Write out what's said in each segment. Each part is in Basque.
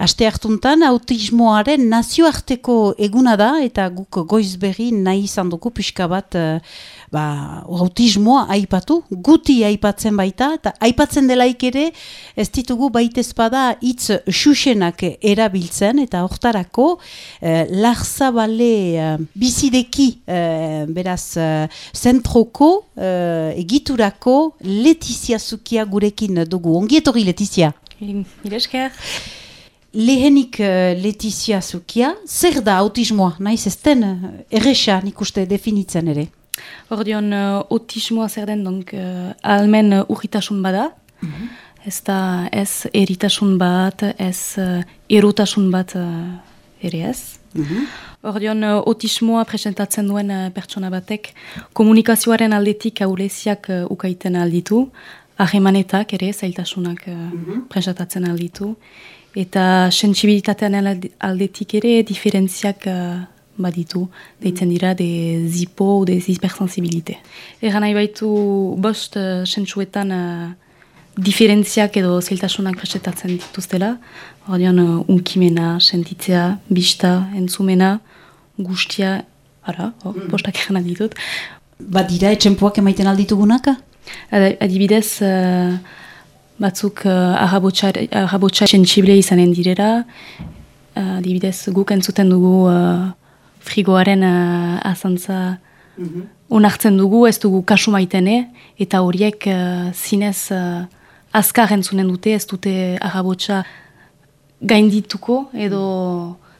Aste hartuntan autismoaren nazioarteko eguna da eta guk goiz berri nahi izan dugu pixka bat uh, ba, autismoa aipatu, guti aipatzen baita eta aipatzen delaik ere ez ditugu baitezpada hitz xuxenak erabiltzen eta hortarako uh, larzabale uh, bizideki uh, beraz uh, zentroko egiturako Letizia Zukia gurekin dugu. Ongi etorri Letizia? Miresker. Lehenik uh, Letizia Zukia, zer da autismoa, naiz ez den uh, erresa nik uste definitzen ere? Ordeon, uh, autismoa zer den, donc, uh, almen uh, urritasun bada, mm ez da ez eritasun bat, ez uh, erotasun bat uh, ere ez. Mm -hmm. Ordeon, uh, autismoa presentatzen duen uh, pertsona batek komunikazioaren aldetik auleziak uh, ukaiten alditu, ahemanetak ere zailtasunak uh, mm -hmm. presentatzen alditu, eta sensibilitatean aldetik ere diferentziak uh, baditu, deitzen dira de zipo, de zispersensibilite. Egan nahi baitu bost uh, sentsuetan uh, diferentziak edo zeltasunak presetatzen dituztela, ordean uh, unkimena, sentitzea, bista, entzumena, gustia, ara, oh, mm. bostak egan ditut. Badira etxempoak emaiten alditugunaka? Adibidez, uh, batzuk uh, ahabotxa sensible izanen direra, uh, adibidez guk entzuten dugu uh, frigoaren uh, azantza mm onartzen dugu, ez dugu kasu maitene, eta horiek uh, zinez uh, azkar entzunen dute, ez dute ahabotxa gaindituko, edo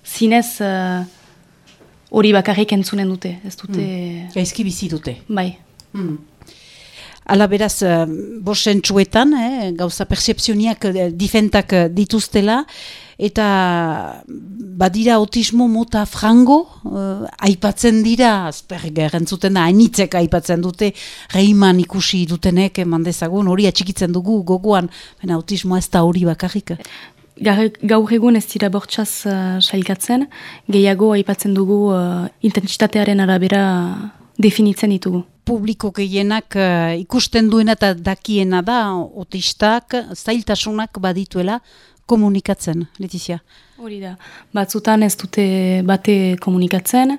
zinez hori uh, bakarrik entzunen dute, ez dute... Mm. Gaizki bizi dute. Bai. Mm. Ala beraz, uh, bosen txuetan, eh, gauza percepzioniak uh, difentak uh, dituztela, eta badira autismo mota frango, aipatzen dira, azperger entzuten da, hainitzek aipatzen dute, reiman ikusi dutenek, eman dezagun, hori atxikitzen dugu gogoan, baina autismoa ez da hori bakarrik. Gaur egun ez dira bortxaz uh, sailkatzen, gehiago aipatzen dugu uh, intentsitatearen arabera definitzen ditugu publiko gehienak uh, ikusten duena eta dakiena da otistak zailtasunak badituela komunikatzen, Letizia. Hori da, batzutan ez dute bate komunikatzen,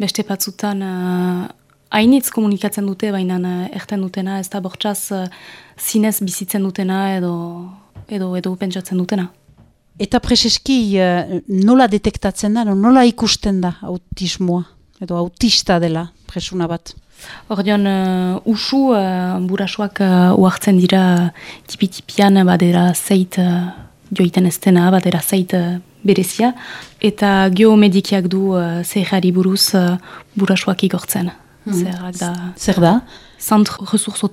beste batzutan uh, hainitz komunikatzen dute, baina uh, erten dutena, ez da bortxaz uh, zinez bizitzen dutena edo, edo, edo pentsatzen dutena. Eta preseski uh, nola detektatzen da, nola ikusten da autismoa, edo autista dela presuna bat? Ordeon, uh, usu, uh, burasuak uh, uartzen dira tipi-tipian badera zeit uh, joiten ez badera zeit uh, berezia, eta geomedikiak du uh, zehari buruz uh, burasuak igortzen. Hmm. da? Zer da? Centre Ressource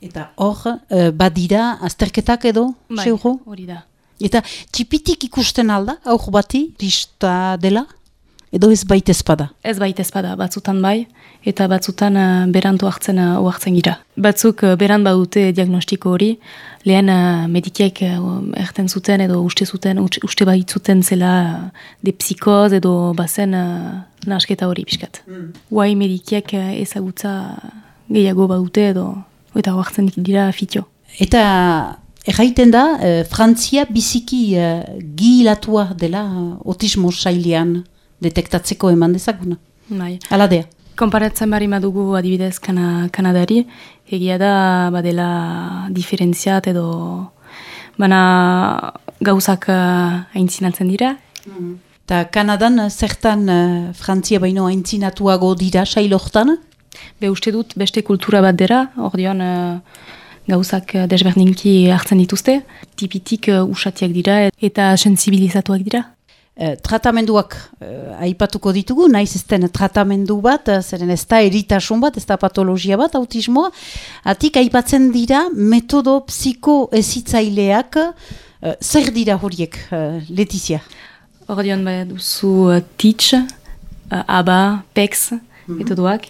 Eta hor, uh, badira azterketak edo, bai, hori da. Eta tipitik ikusten alda, aur bati, dista dela? Edo ez baita espada? Ez baita espada, batzutan bai, eta batzutan uh, berantu hartzen uh, hartzen gira. Batzuk uh, beran badute diagnostiko hori, lehen uh, medikiek uh, erten zuten edo uste zuten, uste zuten zela uh, de psikoz edo bazen uh, nasketa hori pixkat. Mm. Uai medikiek uh, ezagutza gehiago badute edo eta hartzen dira fitio. Eta erraiten da, uh, Frantzia biziki uh, gilatua dela uh, otismo sailean detektatzeko eman dezakuna. Bai. Aladea. Konparatzen bari madugu adibidez kana, Kanadari, egia da badela diferentziat edo bana gauzak uh, aintzinatzen dira. Mm. Ta Kanadan zertan uh, Frantzia baino aintzinatuago dira sailortan? Be uste dut beste kultura bat dira, ordeon uh, gauzak desberdinki hartzen dituzte. Tipitik uh, usatiak dira eta sensibilizatuak dira. Eh, tratamenduak eh, aipatuko ditugu, naiz ez den tratamendu bat, eh, zeren ez da eritasun bat, ez da patologia bat, autismoa, atik aipatzen dira metodo psiko ezitzaileak, zer dira horiek, Letizia? Hordion bai duzu uh, teach, uh, aba, pex, mm -hmm. metodoak,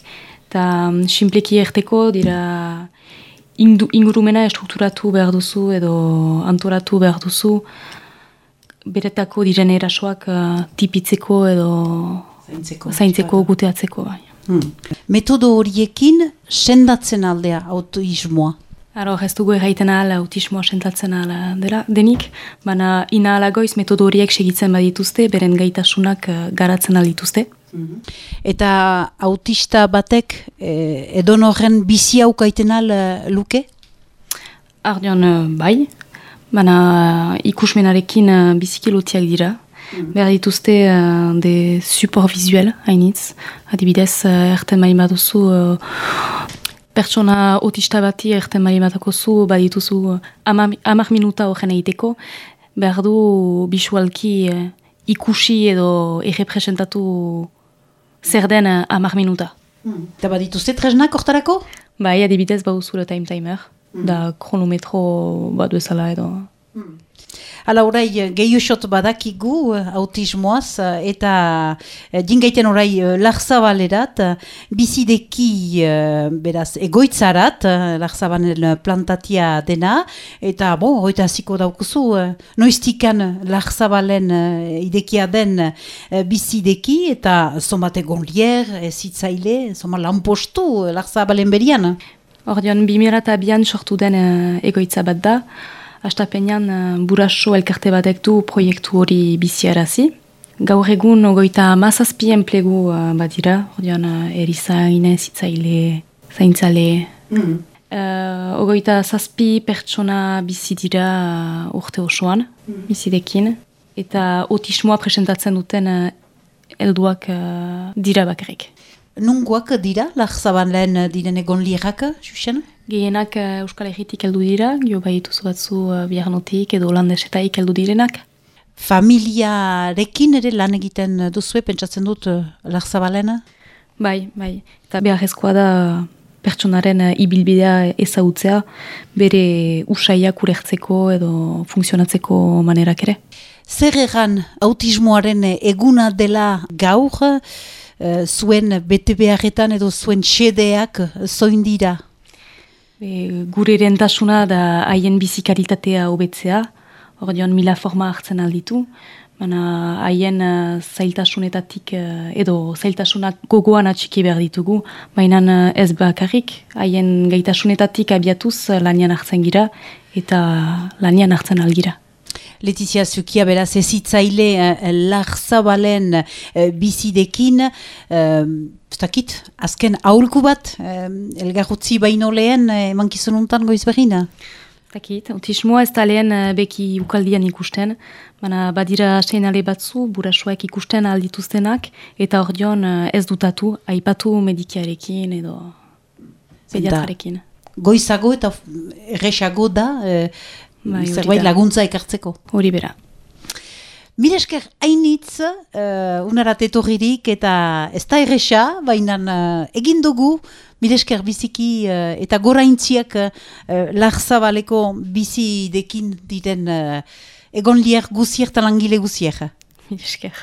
eta um, simpleki erteko dira ingurumena estrukturatu behar duzu edo antoratu behar duzu, beretako diren erasoak uh, tipitzeko edo zaintzeko, zaintzeko guteatzeko. Bai. Hmm. Metodo horiekin sendatzen aldea autoismoa? Aro, ez dugu erraiten ahal autismoa sentatzen ahal dela, denik, baina ina alagoiz metodo horiek segitzen badituzte, beren gaitasunak uh, garatzen dituzte. Mhm. Eta autista batek eh, edon horren bizi haukaiten al uh, luke? Ardion, uh, bai, baina ikusmenarekin uh, biziki lotiak dira. Mm. Behar dituzte uh, de support visuel hainitz. Adibidez, uh, erten mahi baduzu, uh, pertsona otista bati erten mahi batako zu, badituzu amak minuta horren egiteko, behar du bisualki uh, ikusi edo errepresentatu zer den uh, amak minuta. Mm. Eta badituzte tresnak hortarako? Bai, adibidez baduzu time timer. Mm. Da kronometro bat bezala edo. Mm. Hala orai, eh, gehiusot badakigu eh, autismoaz eh, eta dingaiten orai larzabalerat, bizideki beraz egoitzarat, larzabanen plantatia dena, eta bo, hoita ziko daukuzu, noiztikan larzabalen idekia den bizideki, eta zombate gonlier, zitzaile, zoma lanpostu larzabalen berian. Ordean, bimirata bian sortu den egoitza bat da, Astapenean uh, buraso elkarte batek du proiektu hori biziarazi. Gaur egun ogoita mazazpi enplegu uh, bat dira, ordean uh, erizaine, zitzaile, zaintzale. Mm. Uh, ogoita zazpi pertsona bizi dira uh, urte osoan, mm. bizidekin. Eta otismoa presentatzen duten uh, elduak uh, dira bakarrik. Nunguak dira, lagzaban lehen diren egon lirak, Xuxena? Gehienak uh, Euskal Herritik heldu dira, jo baitu batzu uh, biarnotik edo holandesetaik heldu direnak. Familiarekin ere lan egiten duzue, pentsatzen dut uh, lagzabalena? Bai, bai. Eta behar ezkoa da pertsonaren ibilbidea ezagutzea, bere usaiak urertzeko edo funtzionatzeko manerak ere. Zer egan autismoaren eguna dela gaur, uh, zuen bete beharretan edo zuen xedeak zoin dira? E, gure rentasuna da haien bizikaritatea hobetzea, hor dion mila forma hartzen alditu, baina haien uh, zailtasunetatik uh, edo zailtasunak gogoan atxiki behar ditugu, baina uh, ez bakarrik, haien gaitasunetatik abiatuz uh, lanian hartzen gira eta lanian hartzen algira. Letizia Zukia beraz ezitzaile uh, larzabalen uh, bizidekin, uh, azken aurku bat, uh, elgarrutzi baino lehen, uh, eman kizununtan goiz behina? Takit, autismoa ez da lehen beki ukaldian ikusten, baina badira seinale batzu, burasuak ikusten aldituztenak, eta hor dion ez dutatu, aipatu medikiarekin edo pediatrarekin. Goizago eta erresago da, bai, zerbait laguntza ekartzeko. Hori bera. Miresker hainitz, uh, unarat etorririk eta ez da erresa, baina uh, egin dugu, Miresker biziki uh, eta gora intziak uh, larzabaleko bizi dekin diren uh, egon lier guzier talangile guzier. Miresker.